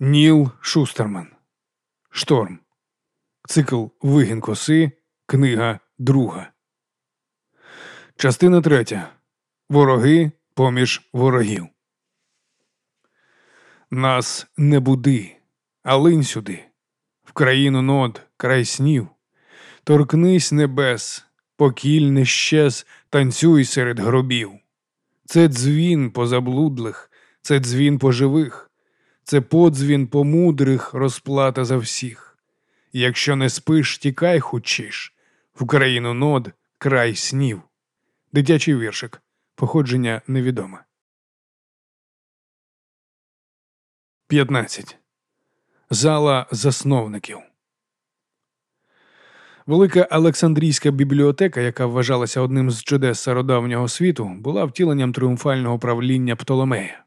Ніл Шустерман. Шторм. Цикл Вигін коси. Книга друга. Частина третя. Вороги поміж ворогів. Нас не буди, а линь сюди. В країну нод, край снів. Торкнись небес, покіль не щез, танцюй серед гробів. Це дзвін по заблудлих, це дзвін по живих, це подзвін по мудрих, розплата за всіх. Якщо не спиш, тікай хучиш, в країну нод, край снів. Дитячий віршик. Походження невідоме. 15. Зала засновників. Велика Олександрійська бібліотека, яка вважалася одним з чудес стародавнього світу, була втіленням тріумфального правління Птоломея.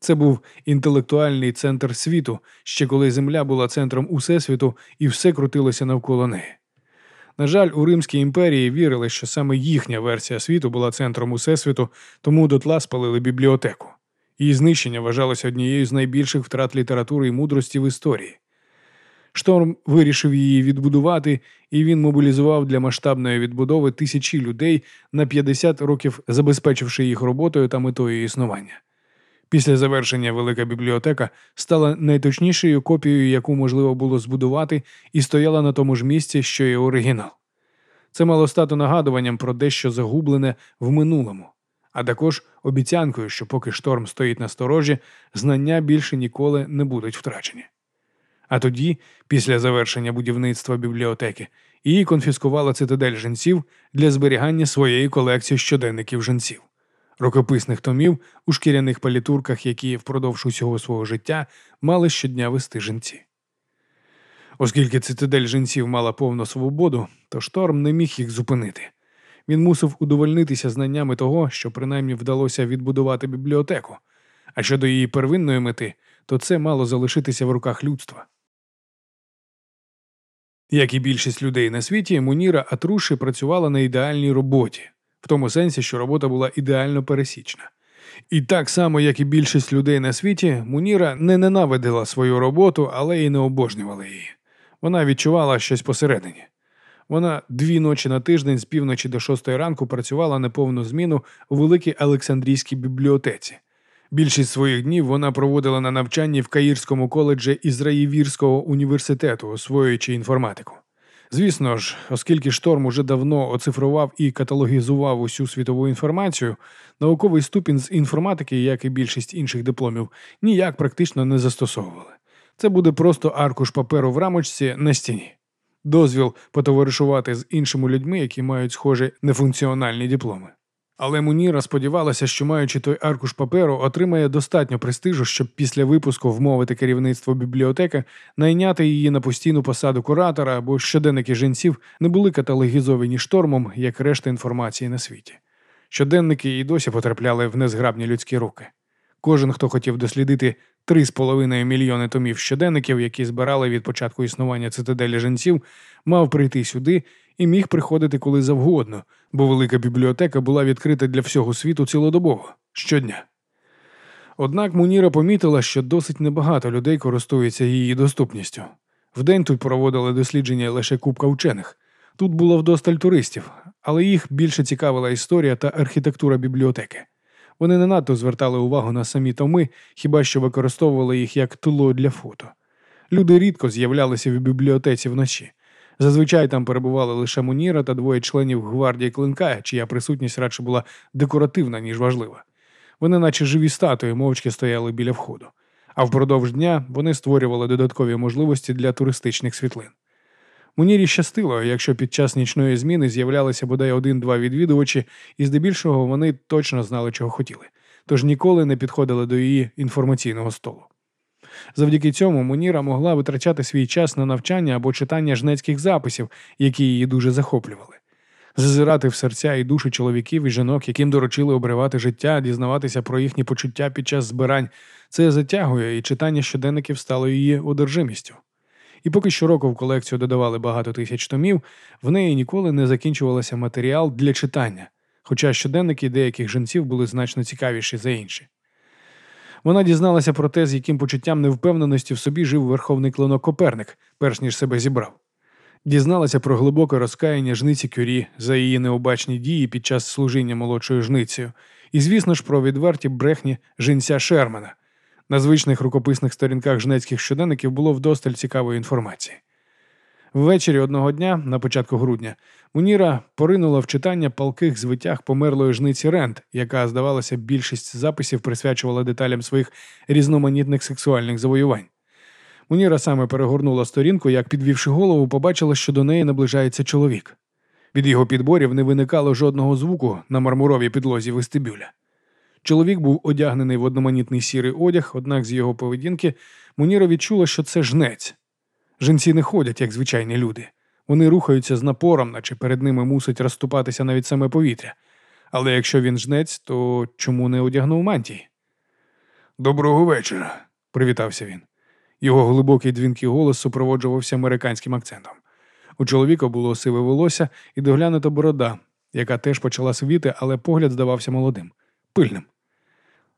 Це був інтелектуальний центр світу, ще коли Земля була центром Усесвіту і все крутилося навколо неї. На жаль, у Римській імперії вірили, що саме їхня версія світу була центром Усесвіту, тому дотла спалили бібліотеку. Її знищення вважалося однією з найбільших втрат літератури і мудрості в історії. Шторм вирішив її відбудувати, і він мобілізував для масштабної відбудови тисячі людей на 50 років, забезпечивши їх роботою та метою існування. Після завершення велика бібліотека стала найточнішою копією, яку можливо було збудувати, і стояла на тому ж місці, що і оригінал. Це мало стати нагадуванням про дещо загублене в минулому, а також обіцянкою, що поки шторм стоїть на сторожі, знання більше ніколи не будуть втрачені. А тоді, після завершення будівництва бібліотеки, її конфіскувала цитадель жінців для зберігання своєї колекції щоденників жінців, рукописних томів у шкіряних палітурках, які впродовж усього свого життя мали щодня вести жінці. Оскільки цитадель жінців мала повну свободу, то шторм не міг їх зупинити. Він мусив удовольнитися знаннями того, що принаймні вдалося відбудувати бібліотеку. А щодо її первинної мети, то це мало залишитися в руках людства. Як і більшість людей на світі, Муніра Атруші працювала на ідеальній роботі, в тому сенсі, що робота була ідеально пересічна. І так само, як і більшість людей на світі, Муніра не ненавидила свою роботу, але й не обожнювала її. Вона відчувала щось посередині. Вона дві ночі на тиждень з півночі до шостої ранку працювала на повну зміну у великій Олександрійській бібліотеці. Більшість своїх днів вона проводила на навчанні в Каїрському коледжі Ізраївірського університету, освоюючи інформатику. Звісно ж, оскільки шторм уже давно оцифрував і каталогізував усю світову інформацію, науковий ступінь з інформатики, як і більшість інших дипломів, ніяк практично не застосовували. Це буде просто аркуш паперу в рамочці на стіні, дозвіл потоваришувати з іншими людьми, які мають схожі нефункціональні дипломи. Але Муніра сподівалася, що маючи той аркуш паперу, отримає достатньо престижу, щоб після випуску вмовити керівництво бібліотеки найняти її на постійну посаду куратора або щоденники жінців не були каталогізовані штормом, як решта інформації на світі. Щоденники і досі потрапляли в незграбні людські руки. Кожен, хто хотів дослідити 3,5 мільйони томів щоденників, які збирали від початку існування цитаделі жінців, мав прийти сюди і міг приходити коли завгодно, бо велика бібліотека була відкрита для всього світу цілодобово щодня. Однак Муніра помітила, що досить небагато людей користуються її доступністю. Вдень тут проводили дослідження лише купка вчених. Тут було вдосталь туристів, але їх більше цікавила історія та архітектура бібліотеки. Вони не надто звертали увагу на самі томи, хіба що використовували їх як туло для фото. Люди рідко з'являлися в бібліотеці вночі. Зазвичай там перебували лише Муніра та двоє членів гвардії клинка, чия присутність радше була декоративна, ніж важлива. Вони, наче живі статуї, мовчки стояли біля входу. А впродовж дня вони створювали додаткові можливості для туристичних світлин. Мунірі щастило, якщо під час нічної зміни з'являлися бодай один-два відвідувачі, і здебільшого вони точно знали, чого хотіли, тож ніколи не підходили до її інформаційного столу. Завдяки цьому Муніра могла витрачати свій час на навчання або читання жнецьких записів, які її дуже захоплювали. Зазирати в серця і душі чоловіків і жінок, яким доручили обривати життя, дізнаватися про їхні почуття під час збирань, це затягує, і читання щоденників стало її одержимістю. І поки щороку в колекцію додавали багато тисяч томів, в неї ніколи не закінчувався матеріал для читання, хоча щоденники деяких жінців були значно цікавіші за інші. Вона дізналася про те, з яким почуттям невпевненості в собі жив верховний клинок Коперник, перш ніж себе зібрав. Дізналася про глибоке розкаяння жниці Кюрі за її необачні дії під час служіння молодшою жницею, і, звісно ж, про відверті брехні жінця Шермана. На звичних рукописних сторінках жнецьких щоденників було вдосталь цікавої інформації. Ввечері одного дня, на початку грудня, Муніра поринула в читання палких звитяг померлої жниці Рент, яка, здавалося, більшість записів присвячувала деталям своїх різноманітних сексуальних завоювань. Муніра саме перегорнула сторінку, як, підвівши голову, побачила, що до неї наближається чоловік. Від його підборів не виникало жодного звуку на мармуровій підлозі вестибюля. Чоловік був одягнений в одноманітний сірий одяг, однак з його поведінки Муніра відчула, що це жнець. Жінці не ходять, як звичайні люди. Вони рухаються з напором, наче перед ними мусить розступатися навіть саме повітря. Але якщо він жнець, то чому не одягнув мантії? Доброго вечора, привітався він. Його глибокий дзвінкий голос супроводжувався американським акцентом. У чоловіка було сиве волосся і доглянута борода, яка теж почала світи, але погляд здавався молодим, пильним.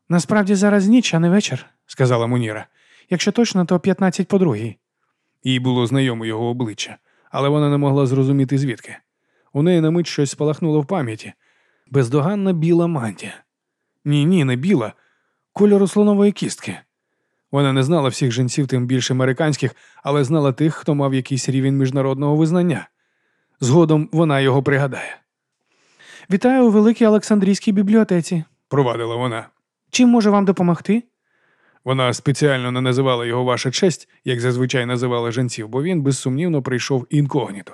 Насправді зараз ніч, а не вечір, сказала Муніра. Якщо точно, то 15 по другій. Їй було знайоме його обличчя, але вона не могла зрозуміти звідки. У неї на мить щось спалахнуло в пам'яті. Бездоганна біла мантія. Ні, ні, не біла, кольору слонової кістки. Вона не знала всіх жінців, тим більше американських, але знала тих, хто мав якийсь рівень міжнародного визнання. Згодом вона його пригадає. Вітаю у Великій Олександрійській бібліотеці, провадила вона. Чим може вам допомогти? Вона спеціально не називала його ваша честь, як зазвичай називала жінців, бо він безсумнівно прийшов інкогніто.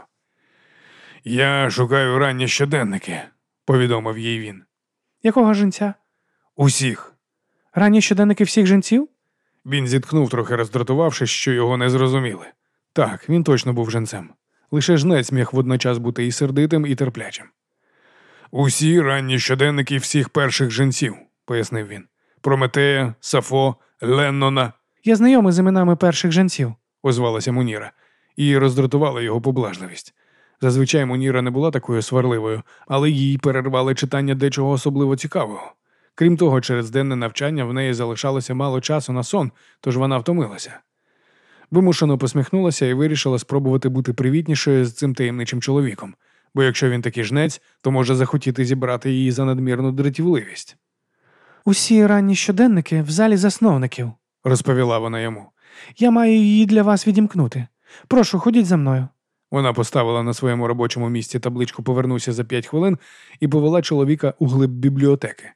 Я шукаю ранні щоденники, повідомив їй він. Якого жінця? Усіх. Ранні щоденники всіх жінців? Він зітхнув, трохи роздратувавшись, що його не зрозуміли. Так, він точно був женцем. Лише жнець міг водночас бути і сердитим, і терплячим. Усі ранні щоденники всіх перших жінців, пояснив він. Прометея, Сафо, Леннона. Я знайомий з іменами перших жінців, озвалася Муніра, і роздратувала його поблажливість. Зазвичай Муніра не була такою сварливою, але їй перервали читання дечого особливо цікавого. Крім того, через денне навчання в неї залишалося мало часу на сон, тож вона втомилася. Вимушено посміхнулася і вирішила спробувати бути привітнішою з цим таємничим чоловіком, бо якщо він такий жнець, то може захотіти зібрати її за надмірну дратівливість. Усі ранні щоденники в залі засновників, розповіла вона йому. Я маю її для вас відімкнути. Прошу, ходіть за мною. Вона поставила на своєму робочому місці табличку Повернуся за п'ять хвилин і повела чоловіка у глиб бібліотеки.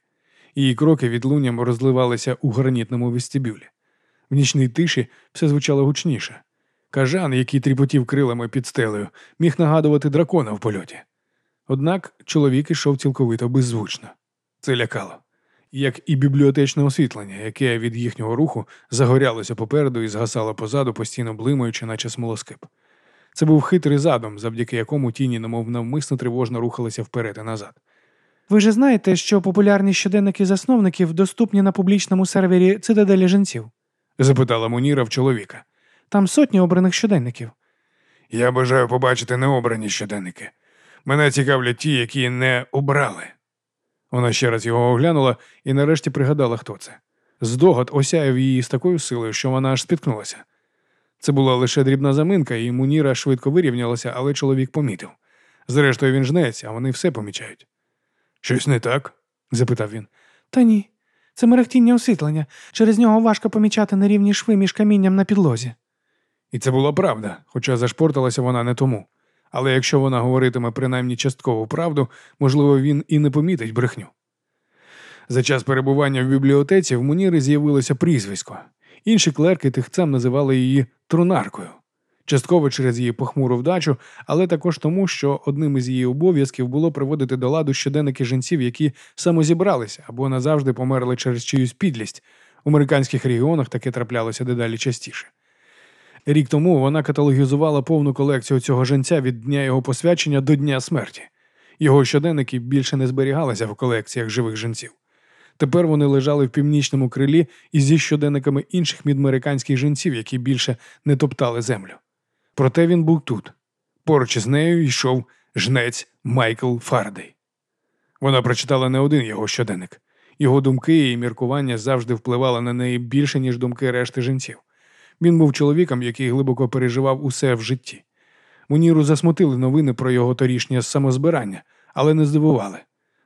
Її кроки відлунням розливалися у гранітному вестибюлі. В нічній тиші все звучало гучніше. Кажан, який тріпотів крилами під стелею, міг нагадувати дракона в польоті. Однак чоловік ішов цілковито беззвучно. Це лякало, як і бібліотечне освітлення, яке від їхнього руху загорялося попереду і згасало позаду, постійно блимаючи, наче смолоскип. Це був хитрий задум, завдяки якому тіні, немов навмисно тривожно рухалися вперед і назад. Ви ж знаєте, що популярні щоденники засновників доступні на публічному сервері цитаделі жінців? запитала Муніра в чоловіка. Там сотні обраних щоденників. Я бажаю побачити необрані щоденники. Мене цікавлять ті, які не обрали. Вона ще раз його оглянула і нарешті пригадала, хто це. Здогад осяяв її з такою силою, що вона аж спіткнулася. Це була лише дрібна заминка, і Муніра швидко вирівнялася, але чоловік помітив. Зрештою, він жнець, а вони все помічають. Щось не так? запитав він. Та ні. Це мерехтіння освітлення. Через нього важко помічати нерівні шви між камінням на підлозі. І це була правда, хоча зашпорталася вона не тому. Але якщо вона говоритиме принаймні часткову правду, можливо, він і не помітить брехню. За час перебування в бібліотеці в Муніри з'явилося прізвисько. Інші клерки тихцем називали її трунаркою частково через її похмуру вдачу, але також тому, що одним із її обов'язків було приводити до ладу щоденники жінців, які самозібралися або назавжди померли через чиюсь підлість. У американських регіонах таке траплялося дедалі частіше. Рік тому вона каталогізувала повну колекцію цього жінця від дня його посвячення до дня смерті. Його щоденники більше не зберігалися в колекціях живих жінців. Тепер вони лежали в північному крилі із зі щоденниками інших мідмериканських жінців, які більше не топтали землю. Проте він був тут. Поруч із нею йшов жнець Майкл Фарадей. Вона прочитала не один його щоденник, Його думки і міркування завжди впливали на неї більше, ніж думки решти жінців. Він був чоловіком, який глибоко переживав усе в житті. Муніру засмутили новини про його торішнє самозбирання, але не здивували.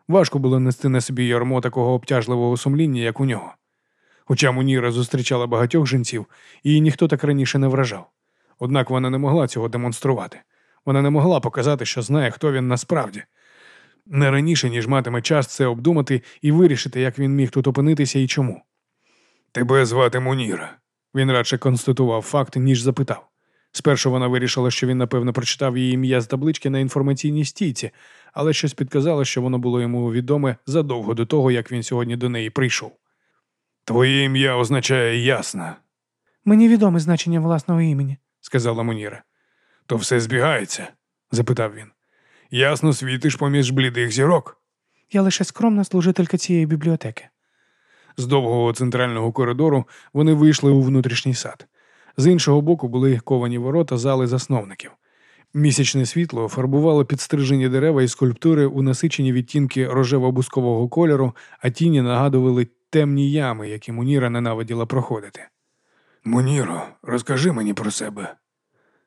Важко було нести на собі ярмо такого обтяжливого сумління, як у нього. Хоча Муніра зустрічала багатьох жінців, її ніхто так раніше не вражав. Однак вона не могла цього демонструвати. Вона не могла показати, що знає, хто він насправді. Не раніше, ніж матиме час це обдумати і вирішити, як він міг тут опинитися і чому. Тебе звати Муніра. Він радше констатував факт, ніж запитав. Спершу вона вирішила, що він, напевно, прочитав її ім'я з таблички на інформаційній стійці, але щось підказало, що воно було йому відоме задовго до того, як він сьогодні до неї прийшов. Твоє ім'я означає ясна. Мені відоме значення власного імені, сказала Муніра. То все збігається? запитав він. Ясно світиш поміж блідих зірок. Я лише скромна служителька цієї бібліотеки. З довгого центрального коридору вони вийшли у внутрішній сад. З іншого боку були ковані ворота зали засновників. Місячне світло фарбувало підстрижені дерева і скульптури у насичені відтінки рожево-бускового кольору, а тіні нагадували темні ями, які Муніра ненавиділа проходити. Муніро, розкажи мені про себе,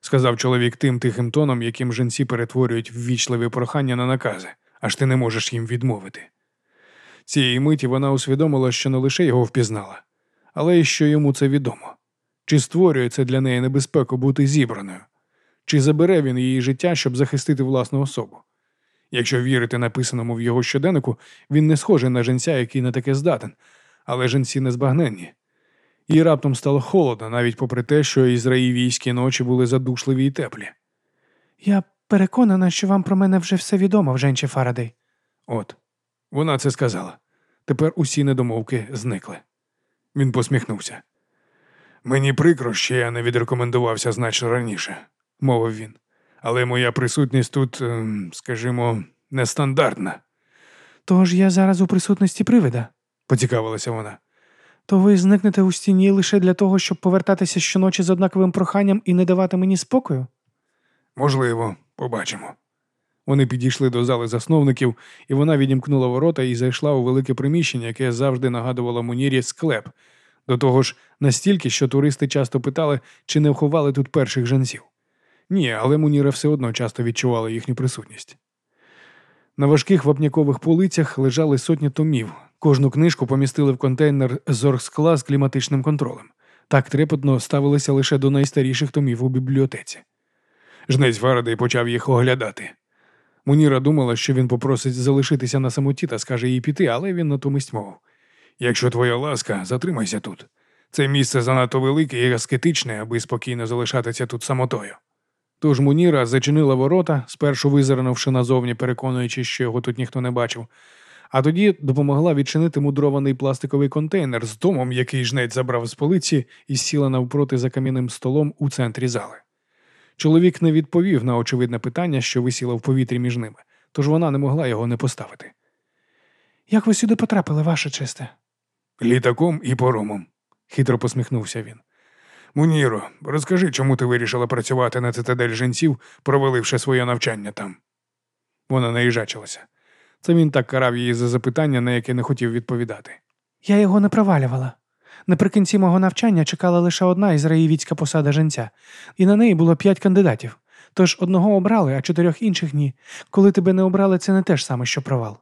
сказав чоловік тим тихим тоном, яким жінці перетворюють ввічливі прохання на накази, аж ти не можеш їм відмовити. Цієї миті вона усвідомила, що не лише його впізнала, але й що йому це відомо. Чи створює це для неї небезпеку бути зібраною? Чи забере він її життя, щоб захистити власну особу? Якщо вірити написаному в його щоденнику, він не схожий на жінця, який на таке здатен, але жінці незбагненні. Їй раптом стало холодно, навіть попри те, що ізраївійські ночі були задушливі і теплі. Я переконана, що вам про мене вже все відомо, Вженче Фарадей. От, вона це сказала. Тепер усі недомовки зникли. Він посміхнувся. Мені прикро, що я не відрекомендувався значно раніше, мовив він. Але моя присутність тут, ем, скажімо, нестандартна. Тож я зараз у присутності привида, поцікавилася вона. То ви зникнете у стіні лише для того, щоб повертатися щоночі з однаковим проханням і не давати мені спокою? Можливо, побачимо. Вони підійшли до зали засновників, і вона відімкнула ворота і зайшла у велике приміщення, яке завжди нагадувало Мунірі склеп. До того ж, настільки, що туристи часто питали, чи не вховали тут перших женців. Ні, але Муніра все одно часто відчувала їхню присутність. На важких вапнякових полицях лежали сотні томів. Кожну книжку помістили в контейнер з оргскла з кліматичним контролем. Так трепетно ставилися лише до найстаріших томів у бібліотеці. Жнець Фарадей почав їх оглядати. Муніра думала, що він попросить залишитися на самоті та скаже їй піти, але він натомість мовив Якщо твоя ласка, затримайся тут. Це місце занадто велике і аскетичне, аби спокійно залишатися тут самотою. Тож Муніра зачинила ворота, спершу визирнувши назовні, переконуючи, що його тут ніхто не бачив, а тоді допомогла відчинити мудрований пластиковий контейнер з домом, який жнець забрав з полиці, і сіла навпроти за кам'яним столом у центрі зали. Чоловік не відповів на очевидне питання, що висіло в повітрі між ними, тож вона не могла його не поставити. Як ви сюди потрапили, ваше честе? Літаком і поромом, хитро посміхнувся він. Муніро, розкажи, чому ти вирішила працювати на цитадель жінців, проваливши своє навчання там. Вона наїжачилася. Це він так карав її за запитання, на яке не хотів відповідати. Я його не провалювала. Наприкінці мого навчання чекала лише одна ізраїльська посада женця, і на неї було п'ять кандидатів. Тож одного обрали, а чотирьох інших ні. Коли тебе не обрали, це не те ж саме, що провал.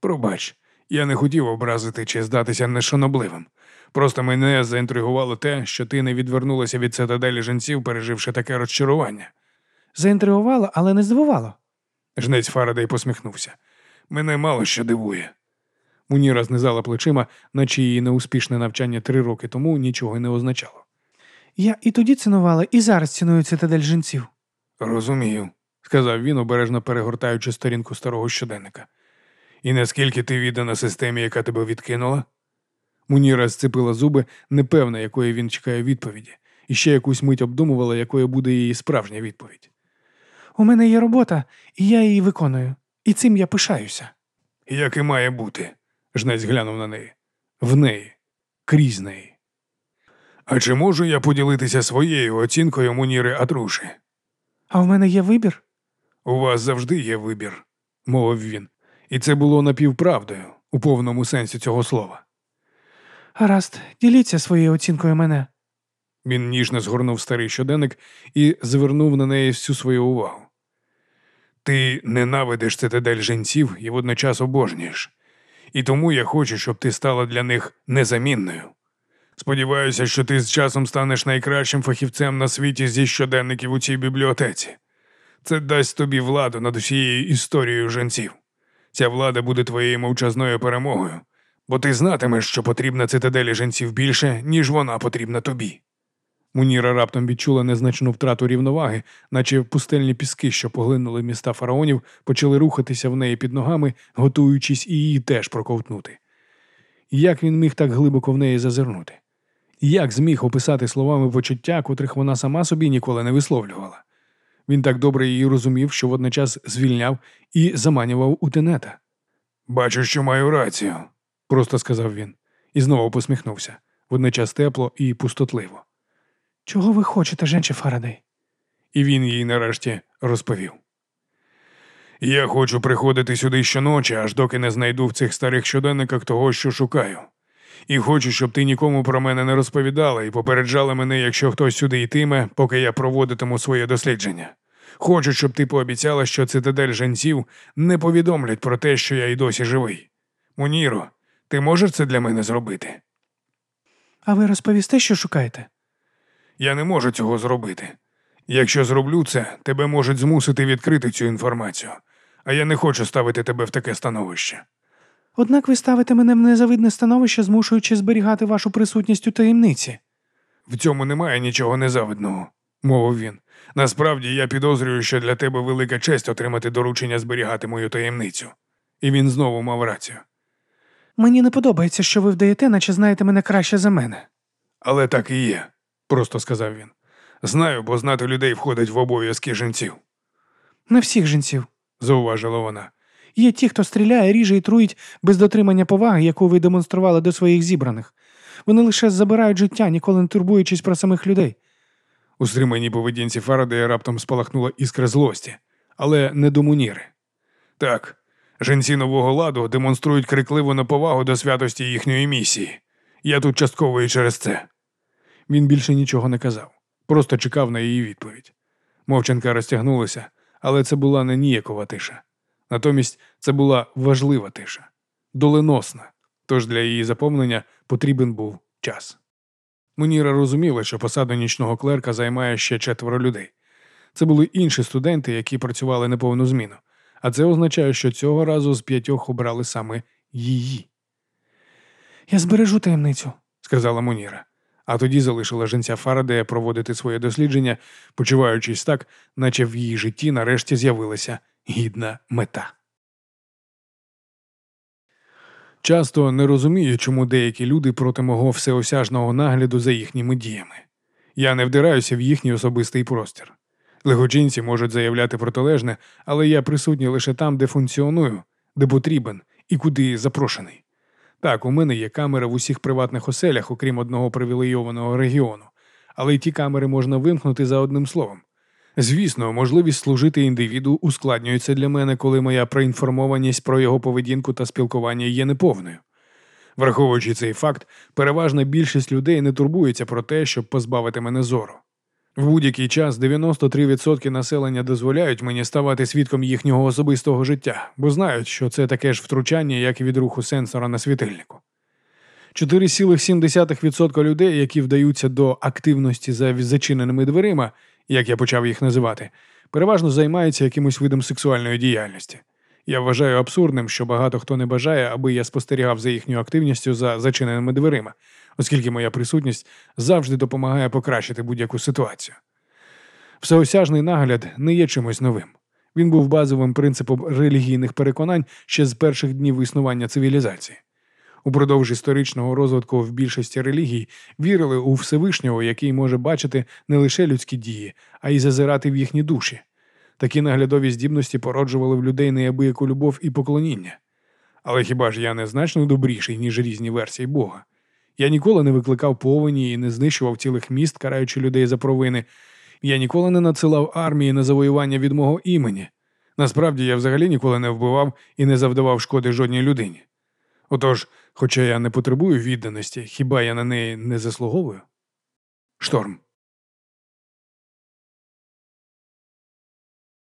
Пробач, я не хотів образити чи здатися нешанобливим. Просто мене заінтригувало те, що ти не відвернулася від цитаделі жінців, переживши таке розчарування. Заінтригувало, але не здивувало. Жнець Фарадей посміхнувся. Мене мало що дивує. Муніра знизала плечима, наче її неуспішне навчання три роки тому нічого не означало. Я і тоді цінувала, і зараз ціную цитадель жінців. Розумію, сказав він, обережно перегортаючи сторінку старого щоденника. І наскільки ти віддана системі, яка тебе відкинула? Муніра зцепила зуби, непевна, якої він чекає відповіді, і ще якусь мить обдумувала, якою буде її справжня відповідь. У мене є робота, і я її виконую, і цим я пишаюся. Як і має бути, жнець глянув на неї. В неї, крізь неї. А чи можу я поділитися своєю оцінкою Муніри Атруші? А в мене є вибір? У вас завжди є вибір, мовив він. І це було напівправдою, у повному сенсі цього слова. Гаразд, діліться своєю оцінкою мене. Він ніжно згорнув старий щоденник і звернув на неї всю свою увагу. Ти ненавидиш цитадель жінців і водночас обожнюєш. І тому я хочу, щоб ти стала для них незамінною. Сподіваюся, що ти з часом станеш найкращим фахівцем на світі зі щоденників у цій бібліотеці. Це дасть тобі владу над усією історією жінців. Ця влада буде твоєю мовчазною перемогою, бо ти знатимеш, що потрібна цитаделі жінців більше, ніж вона потрібна тобі. Муніра раптом відчула незначну втрату рівноваги, наче пустельні піски, що поглинули міста фараонів, почали рухатися в неї під ногами, готуючись і її теж проковтнути. Як він міг так глибоко в неї зазирнути? Як зміг описати словами почуття, котрих вона сама собі ніколи не висловлювала? Він так добре її розумів, що водночас звільняв і заманював у тенета. Бачу, що маю рацію, просто сказав він, і знову посміхнувся, водночас тепло і пустотливо. Чого ви хочете, женче Фарадей? І він їй нарешті розповів. Я хочу приходити сюди щоночі, аж доки не знайду в цих старих щоденниках того, що шукаю. І хочу, щоб ти нікому про мене не розповідала і попереджала мене, якщо хтось сюди йтиме, поки я проводитиму своє дослідження. Хочу, щоб ти пообіцяла, що цитадель женців не повідомлять про те, що я й досі живий. Муніро, ти можеш це для мене зробити? А ви розповісте, що шукаєте? Я не можу цього зробити. Якщо зроблю це, тебе можуть змусити відкрити цю інформацію, а я не хочу ставити тебе в таке становище. Однак ви ставите мене в незавидне становище, змушуючи зберігати вашу присутність у таємниці. В цьому немає нічого незавидного, мовив він. Насправді я підозрюю, що для тебе велика честь отримати доручення зберігати мою таємницю. І він знову мав рацію. Мені не подобається, що ви вдаєте, наче знаєте мене краще за мене. Але так і є, просто сказав він. Знаю, бо знати людей входить в обов'язки жінців, Не всіх жінців. зауважила вона. Є ті, хто стріляє, ріже і труїть без дотримання поваги, яку ви демонстрували до своїх зібраних. Вони лише забирають життя, ніколи не турбуючись про самих людей. У стриманій поведінці Фарадея раптом спалахнула іскра злості, але не до муніри. Так, жінці нового ладу демонструють крикливу неповагу до святості їхньої місії. Я тут частково і через це. Він більше нічого не казав, просто чекав на її відповідь. Мовчанка розтягнулася, але це була не ніякова тиша. Натомість це була важлива тиша, доленосна, тож для її заповнення потрібен був час. Муніра розуміла, що посаду нічного клерка займає ще четверо людей. Це були інші студенти, які працювали неповну зміну, а це означає, що цього разу з п'ятьох обрали саме її, Я збережу таємницю. сказала Муніра. А тоді залишила жінця Фарадея проводити своє дослідження, почуваючись так, наче в її житті нарешті з'явилася гідна мета. Часто не розумію, чому деякі люди проти мого всеосяжного нагляду за їхніми діями. Я не вдираюся в їхній особистий простір. Легочинці можуть заявляти протилежне, але я присутній лише там, де функціоную, де потрібен і куди запрошений. Так, у мене є камера в усіх приватних оселях, окрім одного привілейованого регіону, але й ті камери можна вимкнути за одним словом. Звісно, можливість служити індивіду ускладнюється для мене, коли моя проінформованість про його поведінку та спілкування є неповною. Враховуючи цей факт, переважна більшість людей не турбується про те, щоб позбавити мене зору. В будь-який час 93% населення дозволяють мені ставати свідком їхнього особистого життя, бо знають, що це таке ж втручання, як і від руху сенсора на світильнику. 4,7% людей, які вдаються до активності за зачиненими дверима, як я почав їх називати, переважно займаються якимось видом сексуальної діяльності. Я вважаю абсурдним, що багато хто не бажає, аби я спостерігав за їхньою активністю за зачиненими дверима, оскільки моя присутність завжди допомагає покращити будь-яку ситуацію. Всеосяжний нагляд не є чимось новим. Він був базовим принципом релігійних переконань ще з перших днів існування цивілізації. Упродовж історичного розвитку в більшості релігій вірили у Всевишнього, який може бачити не лише людські дії, а й зазирати в їхні душі. Такі наглядові здібності породжували в людей неабияку любов і поклоніння. Але хіба ж я не значно добріший, ніж різні версії Бога? Я ніколи не викликав повені і не знищував цілих міст, караючи людей за провини. Я ніколи не надсилав армії на завоювання від мого імені. Насправді я взагалі ніколи не вбивав і не завдавав шкоди жодній людині. Отож, хоча я не потребую відданості, хіба я на неї не заслуговую? Шторм.